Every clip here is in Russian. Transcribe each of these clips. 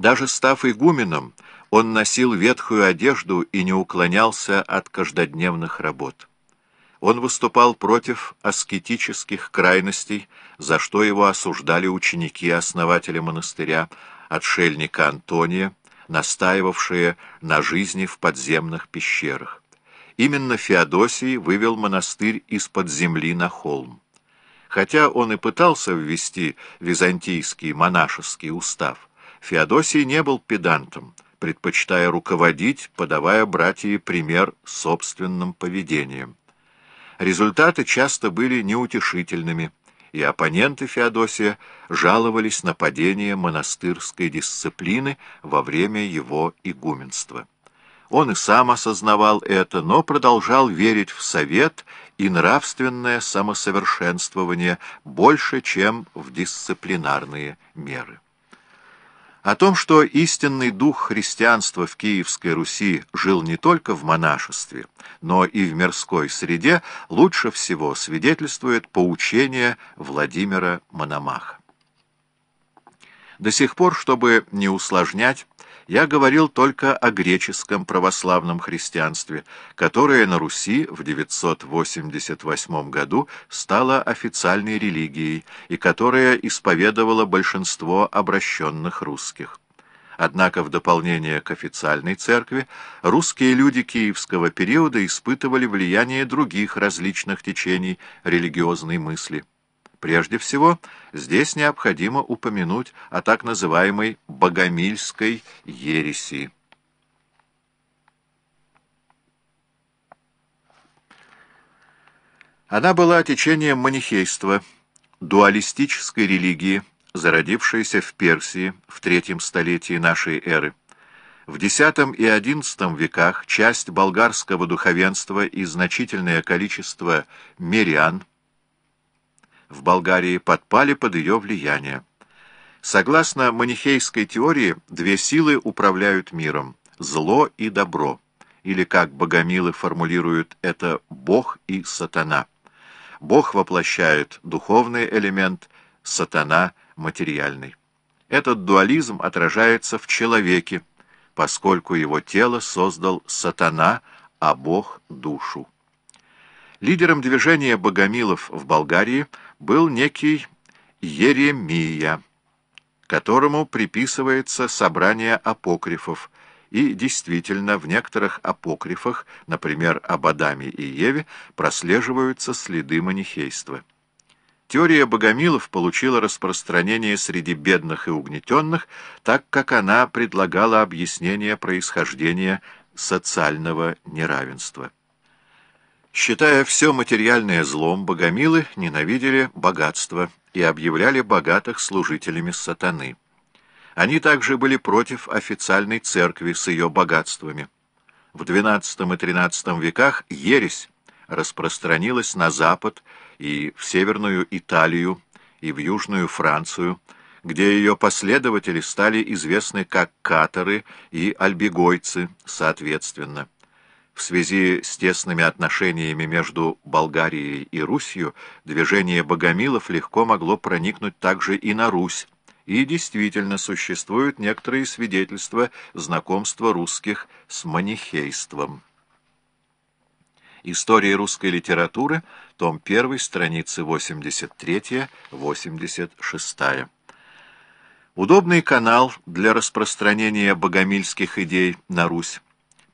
Даже став игуменом, он носил ветхую одежду и не уклонялся от каждодневных работ. Он выступал против аскетических крайностей, за что его осуждали ученики основателя монастыря, отшельника Антония, настаивавшие на жизни в подземных пещерах. Именно Феодосий вывел монастырь из-под земли на холм. Хотя он и пытался ввести византийский монашеский устав, Феодосий не был педантом, предпочитая руководить, подавая братьям пример собственным поведением. Результаты часто были неутешительными, и оппоненты Феодосия жаловались на падение монастырской дисциплины во время его игуменства. Он и сам осознавал это, но продолжал верить в совет и нравственное самосовершенствование больше, чем в дисциплинарные меры. О том, что истинный дух христианства в Киевской Руси жил не только в монашестве, но и в мирской среде, лучше всего свидетельствует поучение Владимира Мономаха. До сих пор, чтобы не усложнять, я говорил только о греческом православном христианстве, которое на Руси в 988 году стало официальной религией и которое исповедовало большинство обращенных русских. Однако в дополнение к официальной церкви русские люди киевского периода испытывали влияние других различных течений религиозной мысли. Прежде всего, здесь необходимо упомянуть о так называемой богомильской ереси. Она была течением манихейства, дуалистической религии, зародившейся в Персии в третьем столетии нашей эры. В X и XI веках часть болгарского духовенства и значительное количество мирян в Болгарии подпали под ее влияние. Согласно манихейской теории, две силы управляют миром – зло и добро, или, как богомилы формулируют это, Бог и сатана. Бог воплощает духовный элемент, сатана – материальный. Этот дуализм отражается в человеке, поскольку его тело создал сатана, а Бог – душу. Лидером движения богомилов в Болгарии был некий Еремия, которому приписывается собрание апокрифов, и действительно в некоторых апокрифах, например, об Адаме и Еве, прослеживаются следы манихейства. Теория богомилов получила распространение среди бедных и угнетенных, так как она предлагала объяснение происхождения социального неравенства. Считая все материальное злом, богомилы ненавидели богатство и объявляли богатых служителями сатаны. Они также были против официальной церкви с ее богатствами. В XII и XIII веках ересь распространилась на запад и в северную Италию и в южную Францию, где ее последователи стали известны как каторы и альбегойцы, соответственно. В связи с тесными отношениями между Болгарией и Русью движение богомилов легко могло проникнуть также и на Русь, и действительно существуют некоторые свидетельства знакомства русских с манихейством. История русской литературы, том 1, страницы 83-86. Удобный канал для распространения богомильских идей на Русь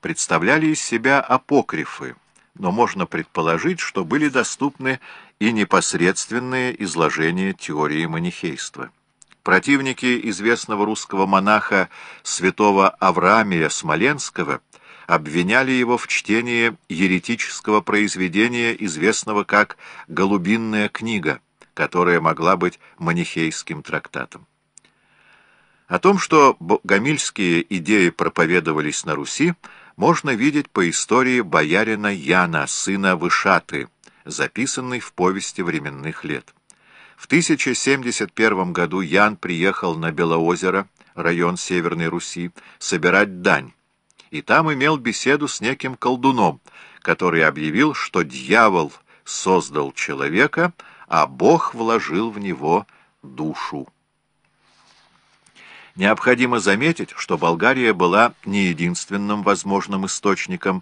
представляли из себя апокрифы, но можно предположить, что были доступны и непосредственные изложения теории манихейства. Противники известного русского монаха святого Авраамия Смоленского обвиняли его в чтении еретического произведения, известного как «Голубинная книга», которая могла быть манихейским трактатом. О том, что гамильские идеи проповедовались на Руси, можно видеть по истории боярина Яна, сына Вышаты, записанной в повести временных лет. В 1071 году Ян приехал на Белоозеро, район Северной Руси, собирать дань, и там имел беседу с неким колдуном, который объявил, что дьявол создал человека, а Бог вложил в него душу. Необходимо заметить, что Болгария была не единственным возможным источником